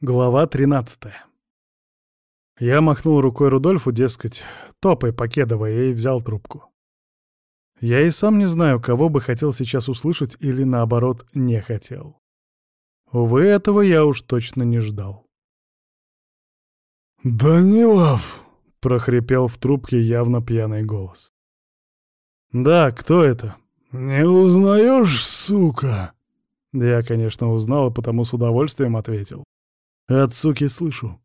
Глава 13 Я махнул рукой Рудольфу, дескать, топай, покедовая, и взял трубку. Я и сам не знаю, кого бы хотел сейчас услышать или, наоборот, не хотел. Увы, этого я уж точно не ждал. «Данилов!» — прохрипел в трубке явно пьяный голос. «Да, кто это?» «Не узнаешь, сука?» Я, конечно, узнал и потому с удовольствием ответил. От суки слышу.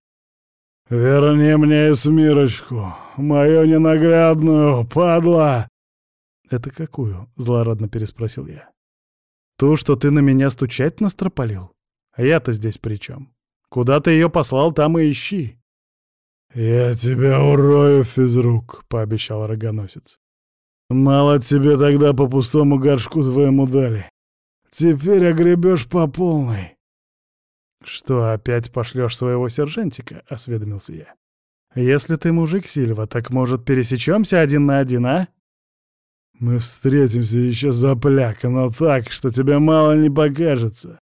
«Верни мне Эсмирочку, мою ненаглядную, падла!» «Это какую?» — злорадно переспросил я. «Ту, что ты на меня стучать настропалил? А я-то здесь при чем? Куда ты ее послал, там и ищи». «Я тебя урою, физрук», — пообещал рогоносец. «Мало тебе тогда по пустому горшку твоему дали. Теперь огребешь по полной». «Что, опять пошлешь своего сержантика?» — осведомился я. «Если ты мужик, Сильва, так, может, пересечемся один на один, а?» «Мы встретимся еще запляка, но так, что тебе мало не покажется».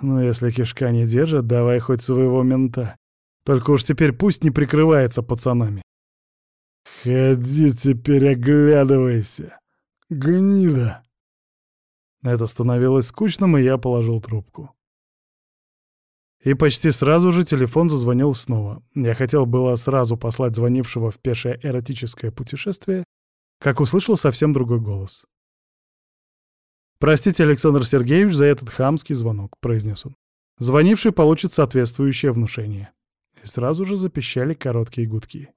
«Ну, если кишка не держит, давай хоть своего мента. Только уж теперь пусть не прикрывается пацанами». «Ходи теперь, оглядывайся, гнида!» Это становилось скучным, и я положил трубку. И почти сразу же телефон зазвонил снова. Я хотел было сразу послать звонившего в пешее эротическое путешествие, как услышал совсем другой голос. «Простите, Александр Сергеевич, за этот хамский звонок», — произнес он. «Звонивший получит соответствующее внушение». И сразу же запищали короткие гудки.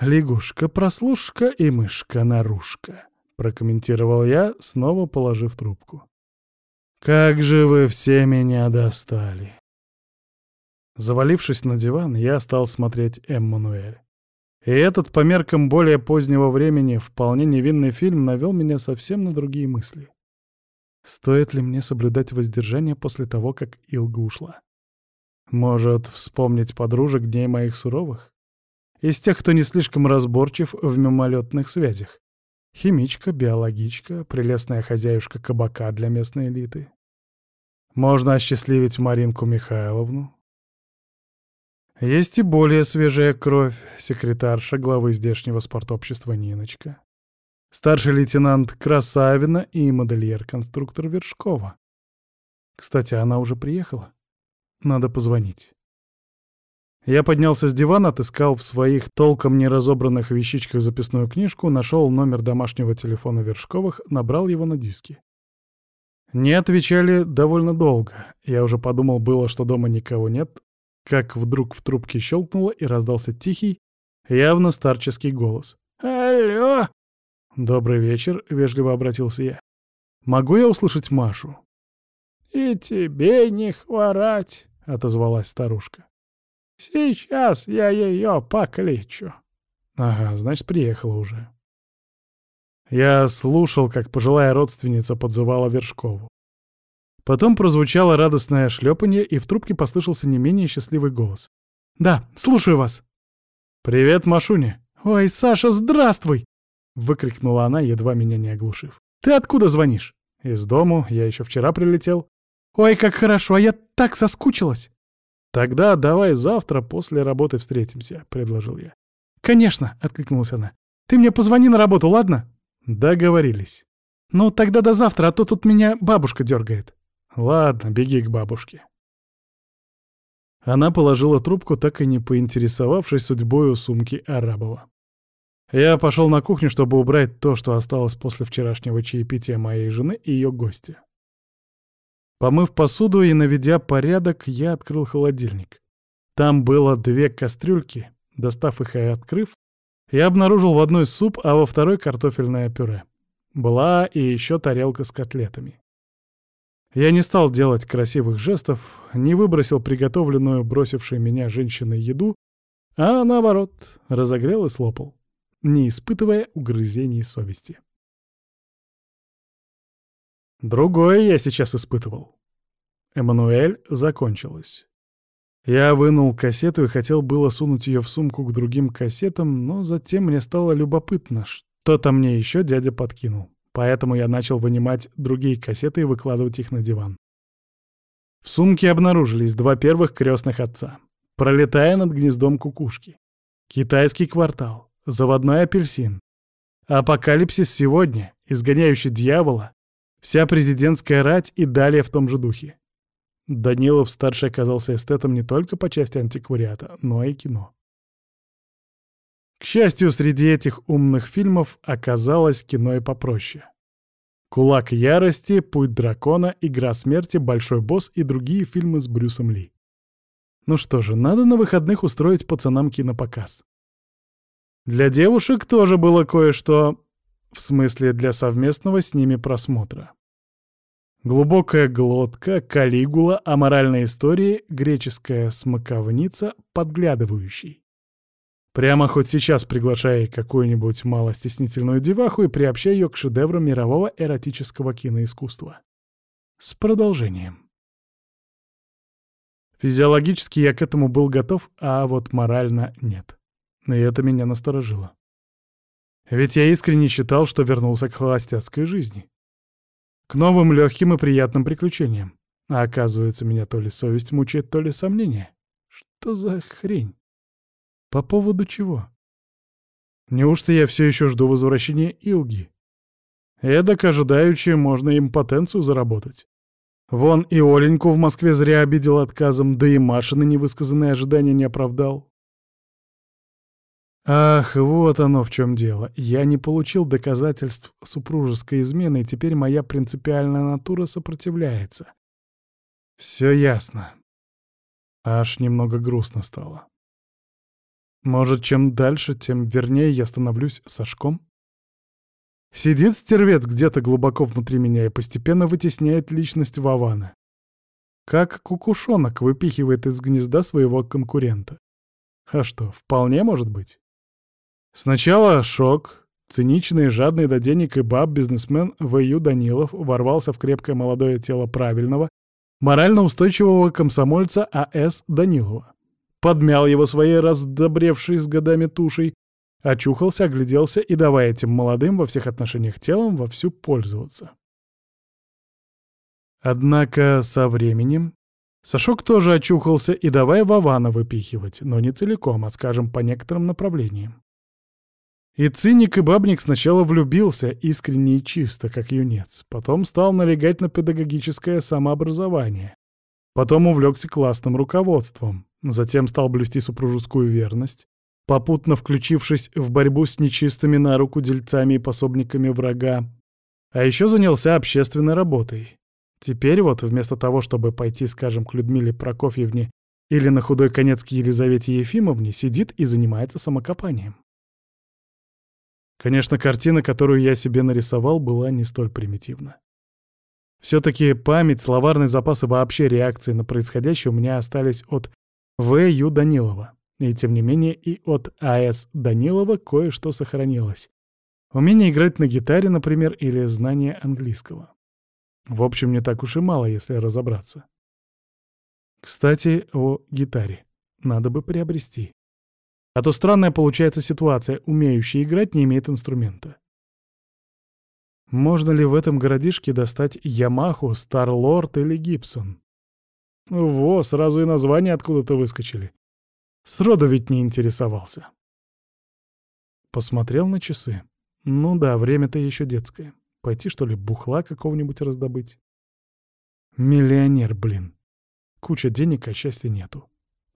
«Лягушка, прослушка и мышка-нарушка», — прокомментировал я, снова положив трубку. «Как же вы все меня достали!» Завалившись на диван, я стал смотреть «Эммануэль». И этот, по меркам более позднего времени, вполне невинный фильм навел меня совсем на другие мысли. Стоит ли мне соблюдать воздержание после того, как Илга ушла? Может, вспомнить подружек дней моих суровых? Из тех, кто не слишком разборчив в мимолетных связях. Химичка, биологичка, прелестная хозяюшка кабака для местной элиты. Можно осчастливить Маринку Михайловну. Есть и более свежая кровь, секретарша главы здешнего спортобщества Ниночка. Старший лейтенант Красавина и модельер-конструктор Вершкова. Кстати, она уже приехала. Надо позвонить. Я поднялся с дивана, отыскал в своих толком не разобранных вещичках записную книжку, нашел номер домашнего телефона Вершковых, набрал его на диске. Не отвечали довольно долго. Я уже подумал было, что дома никого нет, как вдруг в трубке щелкнуло и раздался тихий, явно старческий голос. «Алло!» «Добрый вечер», — вежливо обратился я. «Могу я услышать Машу?» «И тебе не хворать», — отозвалась старушка. Сейчас я ее покличу. Ага, значит, приехала уже. Я слушал, как пожилая родственница подзывала Вершкову. Потом прозвучало радостное шлепанье, и в трубке послышался не менее счастливый голос. «Да, слушаю вас». «Привет, Машуня». «Ой, Саша, здравствуй!» — выкрикнула она, едва меня не оглушив. «Ты откуда звонишь?» «Из дому, я еще вчера прилетел». «Ой, как хорошо, а я так соскучилась!» «Тогда давай завтра после работы встретимся», — предложил я. «Конечно», — откликнулась она. «Ты мне позвони на работу, ладно?» «Договорились». «Ну, тогда до завтра, а то тут меня бабушка дергает». «Ладно, беги к бабушке». Она положила трубку, так и не поинтересовавшись судьбой у сумки Арабова. Я пошел на кухню, чтобы убрать то, что осталось после вчерашнего чаепития моей жены и ее гостя. Помыв посуду и наведя порядок, я открыл холодильник. Там было две кастрюльки. Достав их и открыв, я обнаружил в одной суп, а во второй картофельное пюре. Была и еще тарелка с котлетами. Я не стал делать красивых жестов, не выбросил приготовленную бросившей меня женщиной еду, а наоборот, разогрел и слопал, не испытывая угрызений совести. Другое я сейчас испытывал. Эммануэль закончилась. Я вынул кассету и хотел было сунуть ее в сумку к другим кассетам, но затем мне стало любопытно, что-то мне еще дядя подкинул. Поэтому я начал вынимать другие кассеты и выкладывать их на диван. В сумке обнаружились два первых крестных отца. Пролетая над гнездом кукушки. Китайский квартал. Заводной апельсин. Апокалипсис сегодня, изгоняющий дьявола. Вся президентская рать и далее в том же духе. Данилов-старший оказался эстетом не только по части антиквариата, но и кино. К счастью, среди этих умных фильмов оказалось кино и попроще. «Кулак ярости», «Путь дракона», «Игра смерти», «Большой босс» и другие фильмы с Брюсом Ли. Ну что же, надо на выходных устроить пацанам кинопоказ. Для девушек тоже было кое-что, в смысле для совместного с ними просмотра. Глубокая глотка, калигула, аморальные истории, греческая смоковница, подглядывающий. Прямо хоть сейчас приглашай какую-нибудь малостеснительную деваху и приобщай ее к шедевру мирового эротического киноискусства. С продолжением. Физиологически я к этому был готов, а вот морально нет. И это меня насторожило. Ведь я искренне считал, что вернулся к холостяцкой жизни. К новым легким и приятным приключениям. А оказывается, меня то ли совесть мучает, то ли сомнение. Что за хрень? По поводу чего? Неужто я все еще жду возвращения Илги? Эдак ожидаючи можно импотенцию заработать. Вон и Оленьку в Москве зря обидел отказом, да и Машины невысказанные ожидания не оправдал. Ах, вот оно в чем дело. Я не получил доказательств супружеской измены, и теперь моя принципиальная натура сопротивляется. Все ясно. Аж немного грустно стало. Может, чем дальше, тем вернее я становлюсь Сашком? Сидит стервец где-то глубоко внутри меня и постепенно вытесняет личность Вавана. Как кукушонок выпихивает из гнезда своего конкурента. А что, вполне может быть. Сначала шок. Циничный, жадный до денег и баб бизнесмен В.Ю. Данилов ворвался в крепкое молодое тело правильного, морально устойчивого комсомольца А.С. Данилова подмял его своей раздобревшей с годами тушей, очухался, огляделся и давай этим молодым во всех отношениях телом вовсю пользоваться. Однако со временем Сашок тоже очухался и давай Вована выпихивать, но не целиком, а, скажем, по некоторым направлениям. И циник, и бабник сначала влюбился искренне и чисто, как юнец, потом стал налегать на педагогическое самообразование, потом увлекся классным руководством, Затем стал блюсти супружескую верность, попутно включившись в борьбу с нечистыми на руку дельцами и пособниками врага. А еще занялся общественной работой. Теперь вот вместо того, чтобы пойти, скажем, к Людмиле Прокофьевне или на худой конец к Елизавете Ефимовне, сидит и занимается самокопанием. Конечно, картина, которую я себе нарисовал, была не столь примитивна. Все-таки память, словарный запас и вообще реакции на происходящее у меня остались от в. Ю. Данилова. И тем не менее и от А.С. Данилова кое-что сохранилось. Умение играть на гитаре, например, или знание английского. В общем, не так уж и мало, если разобраться. Кстати, о гитаре. Надо бы приобрести. А то странная получается ситуация, умеющий играть не имеет инструмента. Можно ли в этом городишке достать Ямаху, Старлорд или Гибсон? Во, сразу и названия откуда-то выскочили. Сроду ведь не интересовался. Посмотрел на часы. Ну да, время-то еще детское. Пойти, что ли, бухла какого-нибудь раздобыть? Миллионер, блин. Куча денег, а счастья нету.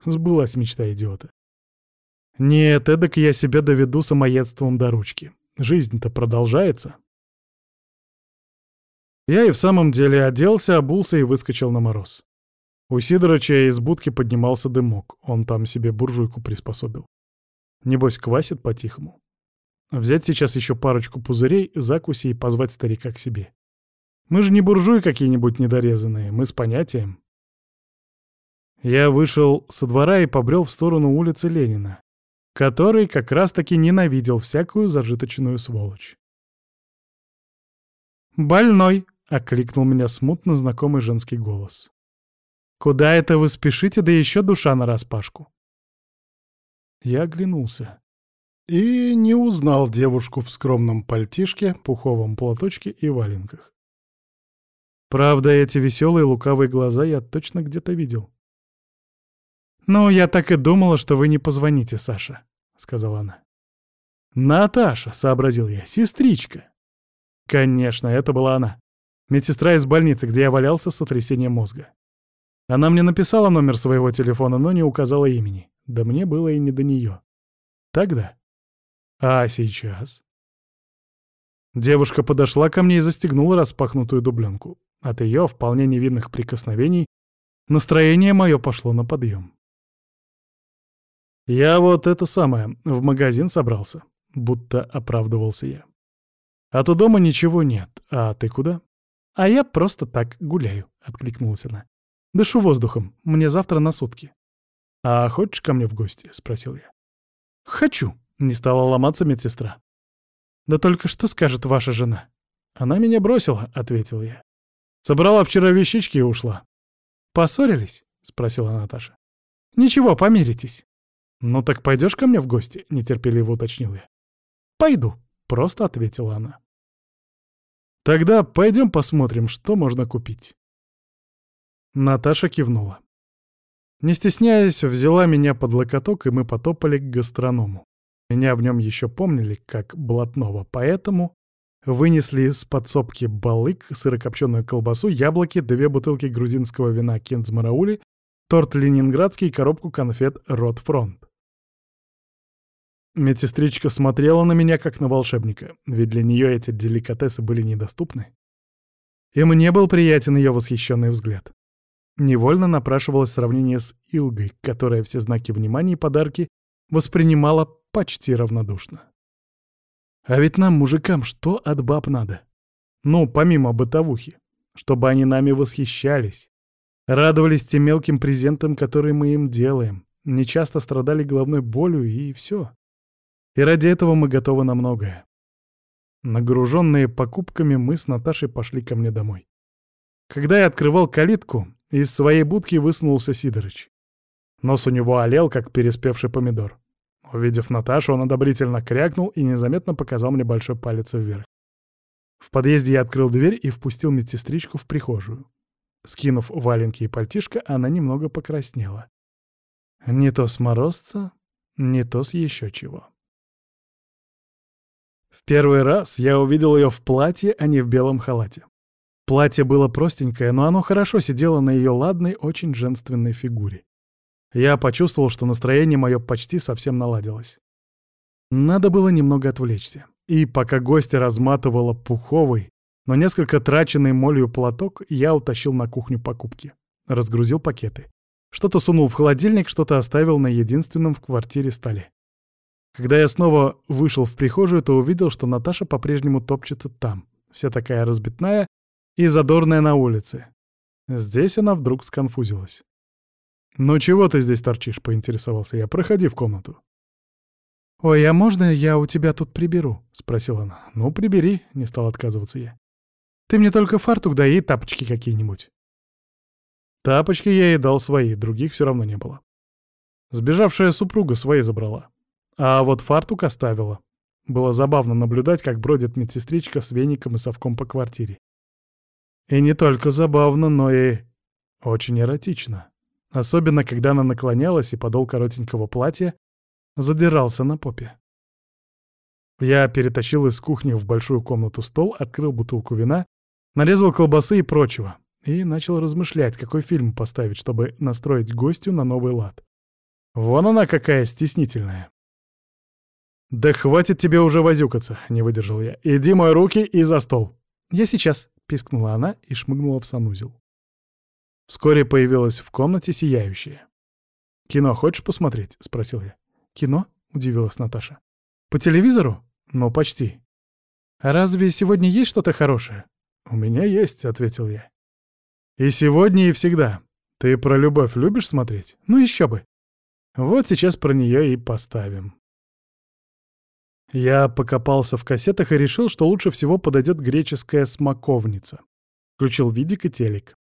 Сбылась мечта идиота. Нет, эдак я себя доведу самоедством до ручки. Жизнь-то продолжается. Я и в самом деле оделся, обулся и выскочил на мороз. У Сидорыча из будки поднимался дымок, он там себе буржуйку приспособил. Небось, квасит по-тихому. Взять сейчас еще парочку пузырей, закуси и позвать старика к себе. Мы же не буржуи какие-нибудь недорезанные, мы с понятием. Я вышел со двора и побрел в сторону улицы Ленина, который как раз-таки ненавидел всякую зажиточную сволочь. «Больной!» — окликнул меня смутно знакомый женский голос. Куда это вы спешите, да еще душа нараспашку?» Я оглянулся и не узнал девушку в скромном пальтишке, пуховом платочке и валенках. Правда, эти веселые лукавые глаза я точно где-то видел. «Ну, я так и думала, что вы не позвоните, Саша», — сказала она. «Наташа», — сообразил я, — «сестричка». Конечно, это была она. Медсестра из больницы, где я валялся с сотрясением мозга. Она мне написала номер своего телефона, но не указала имени. Да мне было и не до нее. Тогда. А сейчас? Девушка подошла ко мне и застегнула распахнутую дубленку. От ее вполне невинных прикосновений настроение мое пошло на подъем. «Я вот это самое, в магазин собрался», — будто оправдывался я. «А то дома ничего нет. А ты куда?» «А я просто так гуляю», — откликнулась она. «Дышу воздухом. Мне завтра на сутки». «А хочешь ко мне в гости?» — спросил я. «Хочу», — не стала ломаться медсестра. «Да только что скажет ваша жена?» «Она меня бросила», — ответил я. «Собрала вчера вещички и ушла». «Поссорились?» — спросила Наташа. «Ничего, помиритесь». «Ну так пойдешь ко мне в гости?» — нетерпеливо уточнил я. «Пойду», — просто ответила она. «Тогда пойдем посмотрим, что можно купить». Наташа кивнула. Не стесняясь, взяла меня под локоток, и мы потопали к гастроному. Меня в нем еще помнили, как блатного, поэтому вынесли из подсобки балык, сырокопченую колбасу, яблоки, две бутылки грузинского вина кензмараули, торт ленинградский и коробку конфет «Ротфронт». Медсестричка смотрела на меня, как на волшебника, ведь для нее эти деликатесы были недоступны. И мне был приятен ее восхищенный взгляд. Невольно напрашивалось сравнение с Илгой, которая все знаки внимания и подарки воспринимала почти равнодушно. А ведь нам, мужикам, что от баб надо? Ну, помимо бытовухи, чтобы они нами восхищались, радовались тем мелким презентам, которые мы им делаем, не часто страдали головной болью и все. И ради этого мы готовы на многое. Нагруженные покупками, мы с Наташей пошли ко мне домой. Когда я открывал калитку, из своей будки высунулся Сидорыч. Нос у него олел, как переспевший помидор. Увидев Наташу, он одобрительно крякнул и незаметно показал мне большой палец вверх. В подъезде я открыл дверь и впустил медсестричку в прихожую. Скинув валенки и пальтишко, она немного покраснела. Не то с морозца, не то с еще чего. В первый раз я увидел ее в платье, а не в белом халате. Платье было простенькое, но оно хорошо сидело на ее ладной, очень женственной фигуре. Я почувствовал, что настроение мое почти совсем наладилось. Надо было немного отвлечься. И пока гостья разматывала пуховый, но несколько траченный молью платок, я утащил на кухню покупки. Разгрузил пакеты. Что-то сунул в холодильник, что-то оставил на единственном в квартире столе. Когда я снова вышел в прихожую, то увидел, что Наташа по-прежнему топчется там, вся такая разбитная и задорная на улице. Здесь она вдруг сконфузилась. «Ну чего ты здесь торчишь?» — поинтересовался я. «Проходи в комнату». «Ой, а можно я у тебя тут приберу?» — спросила она. «Ну, прибери», — не стал отказываться я. «Ты мне только фартук дай и тапочки какие-нибудь». Тапочки я ей дал свои, других все равно не было. Сбежавшая супруга свои забрала. А вот фартук оставила. Было забавно наблюдать, как бродит медсестричка с веником и совком по квартире. И не только забавно, но и очень эротично. Особенно, когда она наклонялась, и подол коротенького платья задирался на попе. Я перетащил из кухни в большую комнату стол, открыл бутылку вина, нарезал колбасы и прочего, и начал размышлять, какой фильм поставить, чтобы настроить гостю на новый лад. Вон она какая стеснительная. «Да хватит тебе уже возюкаться», — не выдержал я. «Иди мой руки и за стол». «Я сейчас», — пискнула она и шмыгнула в санузел. Вскоре появилась в комнате сияющая. «Кино хочешь посмотреть?» — спросил я. «Кино?» — удивилась Наташа. «По телевизору?» «Ну, почти». «А разве сегодня есть что-то хорошее?» «У меня есть», — ответил я. «И сегодня, и всегда. Ты про любовь любишь смотреть? Ну еще бы. Вот сейчас про нее и поставим». Я покопался в кассетах и решил, что лучше всего подойдет греческая смоковница. Включил видик и телек.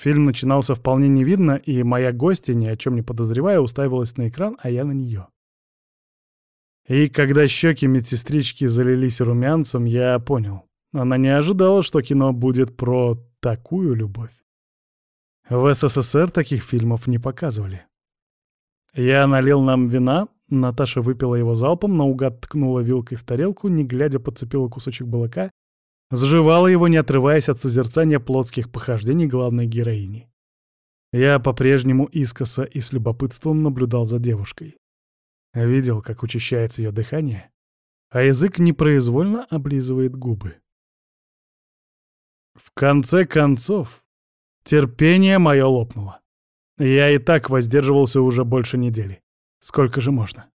Фильм начинался вполне невидно, и моя гостья, ни о чем не подозревая, уставилась на экран, а я на нее. И когда щеки медсестрички залились румянцем, я понял. Она не ожидала, что кино будет про такую любовь. В СССР таких фильмов не показывали. Я налил нам вина, Наташа выпила его залпом, наугад ткнула вилкой в тарелку, не глядя подцепила кусочек балыка, сживала его, не отрываясь от созерцания плотских похождений главной героини. Я по-прежнему искоса и с любопытством наблюдал за девушкой. Видел, как учащается ее дыхание, а язык непроизвольно облизывает губы. В конце концов, терпение мое лопнуло. Я и так воздерживался уже больше недели. Сколько же можно?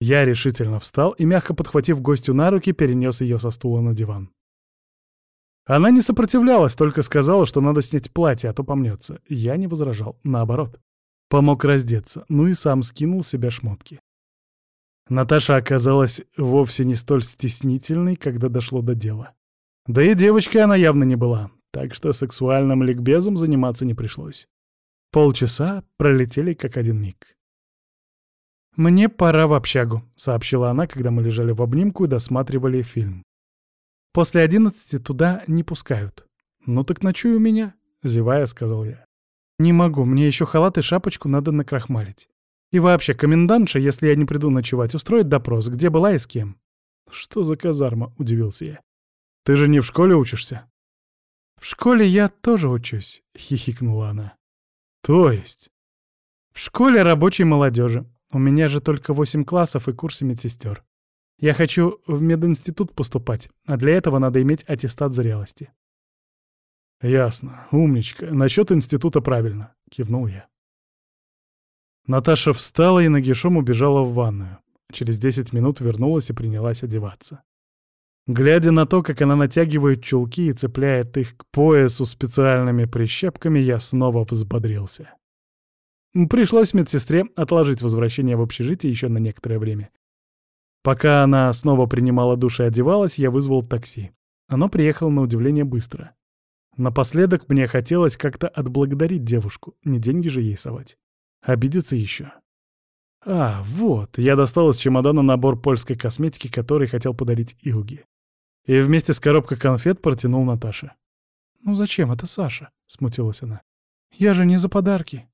Я решительно встал и, мягко подхватив гостю на руки, перенес ее со стула на диван. Она не сопротивлялась, только сказала, что надо снять платье, а то помнется. Я не возражал, наоборот. Помог раздеться, ну и сам скинул себе шмотки. Наташа оказалась вовсе не столь стеснительной, когда дошло до дела. Да и девочкой она явно не была, так что сексуальным ликбезом заниматься не пришлось. Полчаса пролетели как один миг. «Мне пора в общагу», — сообщила она, когда мы лежали в обнимку и досматривали фильм. «После одиннадцати туда не пускают». «Ну так ночуй у меня», — зевая, сказал я. «Не могу, мне еще халат и шапочку надо накрахмалить. И вообще, комендантша, если я не приду ночевать, устроит допрос, где была и с кем». «Что за казарма?» — удивился я. «Ты же не в школе учишься?» «В школе я тоже учусь», — хихикнула она. «То есть?» «В школе рабочей молодежи. У меня же только восемь классов и курсы медсестер. Я хочу в мединститут поступать, а для этого надо иметь аттестат зрелости». «Ясно. Умничка. Насчет института правильно», — кивнул я. Наташа встала и нагишом убежала в ванную. Через десять минут вернулась и принялась одеваться. Глядя на то, как она натягивает чулки и цепляет их к поясу специальными прищепками, я снова взбодрился. Пришлось медсестре отложить возвращение в общежитие еще на некоторое время. Пока она снова принимала душ и одевалась, я вызвал такси. Оно приехало на удивление быстро. Напоследок мне хотелось как-то отблагодарить девушку, не деньги же ей совать. Обидеться еще. А, вот, я достал из чемодана набор польской косметики, который хотел подарить Илге. И вместе с коробкой конфет протянул Наташе. «Ну зачем это Саша?» — смутилась она. «Я же не за подарки».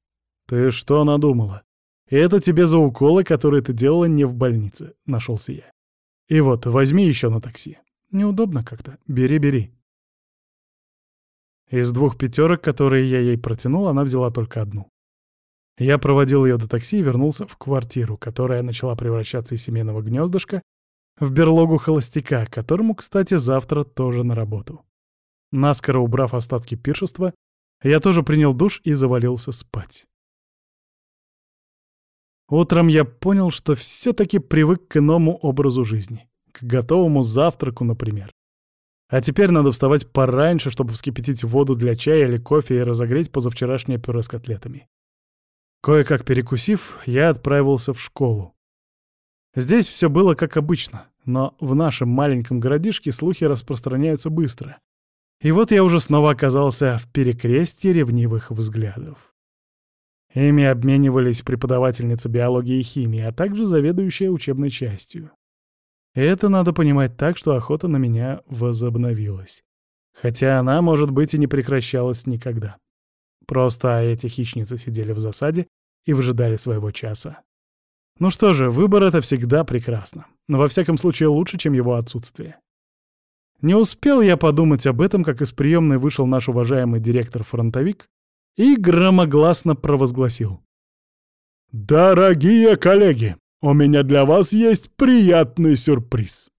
«Ты что надумала? Это тебе за уколы, которые ты делала не в больнице», — нашелся я. «И вот, возьми еще на такси. Неудобно как-то. Бери, бери». Из двух пятерок, которые я ей протянул, она взяла только одну. Я проводил ее до такси и вернулся в квартиру, которая начала превращаться из семейного гнездышка в берлогу холостяка, которому, кстати, завтра тоже на работу. Наскоро убрав остатки пиршества, я тоже принял душ и завалился спать. Утром я понял, что все-таки привык к иному образу жизни, к готовому завтраку, например. А теперь надо вставать пораньше, чтобы вскипятить воду для чая или кофе и разогреть позавчерашнее пюре с котлетами. Кое-как перекусив, я отправился в школу. Здесь все было как обычно, но в нашем маленьком городишке слухи распространяются быстро. И вот я уже снова оказался в перекрестье ревнивых взглядов. Ими обменивались преподавательница биологии и химии, а также заведующая учебной частью. И это надо понимать так, что охота на меня возобновилась. Хотя она, может быть, и не прекращалась никогда. Просто эти хищницы сидели в засаде и выжидали своего часа. Ну что же, выбор — это всегда прекрасно. Но во всяком случае лучше, чем его отсутствие. Не успел я подумать об этом, как из приемной вышел наш уважаемый директор-фронтовик и громогласно провозгласил. «Дорогие коллеги, у меня для вас есть приятный сюрприз!»